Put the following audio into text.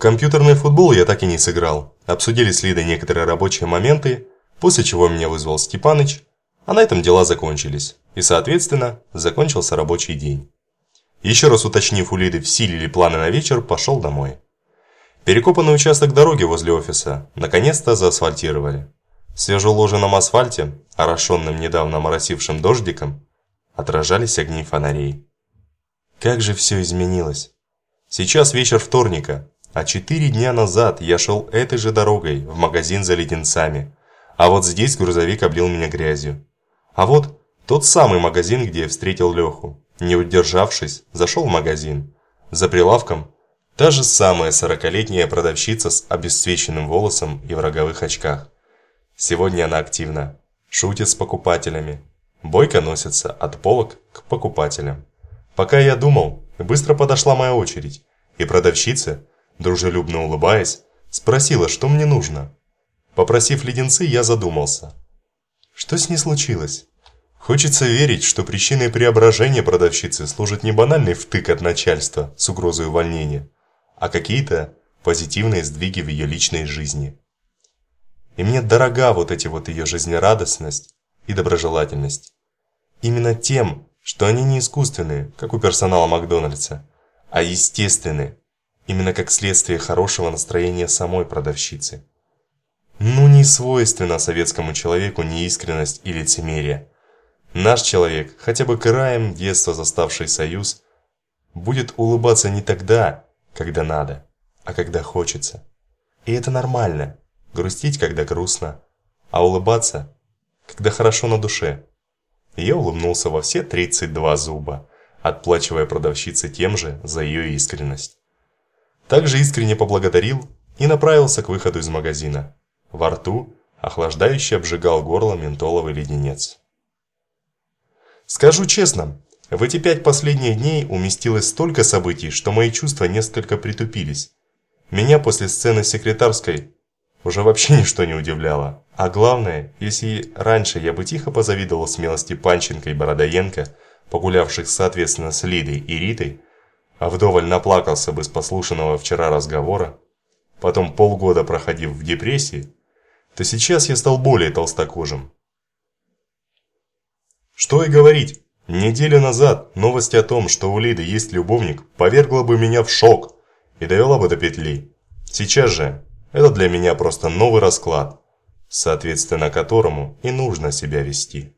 компьютерный футбол я так и не сыграл. Обсудили с Лидой некоторые рабочие моменты, после чего меня вызвал Степаныч, а на этом дела закончились. И, соответственно, закончился рабочий день. Еще раз уточнив у Лиды, в силе ли планы на вечер, пошел домой. Перекопанный участок дороги возле офиса наконец-то заасфальтировали. В свежеуложенном асфальте, орошенным недавно моросившим дождиком, отражались огни фонарей. Как же все изменилось. Сейчас вечер вторника, а четыре дня назад я шел этой же дорогой в магазин за леденцами, а вот здесь грузовик облил меня грязью. А вот тот самый магазин, где я встретил Леху. Не удержавшись, зашел в магазин. За прилавком та же самая сорокалетняя продавщица с обесцвеченным волосом и в роговых очках. Сегодня она активна, шутит с покупателями, бойко носится от полок к покупателям. Пока я думал, быстро подошла моя очередь, и продавщица, дружелюбно улыбаясь, спросила, что мне нужно. Попросив леденцы, я задумался. Что с ней случилось? Хочется верить, что причиной преображения продавщицы служит не банальный втык от начальства с угрозой увольнения, а какие-то позитивные сдвиги в ее личной жизни. И мне дорога вот эти вот ее жизнерадостность и доброжелательность. Именно тем, что они не искусственные, как у персонала Макдональдса, а естественные, именно как следствие хорошего настроения самой продавщицы. Ну не свойственно советскому человеку неискренность и лицемерие. Наш человек, хотя бы краем детства заставший союз, будет улыбаться не тогда, когда надо, а когда хочется. И это нормально, грустить, когда грустно, а улыбаться, когда хорошо на душе. Я улыбнулся во все 32 зуба, отплачивая продавщице тем же за ее искренность. Также искренне поблагодарил и направился к выходу из магазина. Во рту охлаждающий обжигал горло ментоловый леденец. Скажу честно, в эти пять последних дней уместилось столько событий, что мои чувства несколько притупились. Меня после сцены секретарской уже вообще ничто не удивляло. А главное, если раньше я бы тихо позавидовал смелости Панченко и Бородоенко, погулявших соответственно с Лидой и Ритой, а вдоволь наплакался бы с послушанного вчера разговора, потом полгода проходив в депрессии, то сейчас я стал более толстокожим. Что и говорить, неделю назад новость о том, что у Лиды есть любовник, повергла бы меня в шок и довела бы до петли. Сейчас же это для меня просто новый расклад, соответственно которому и нужно себя вести.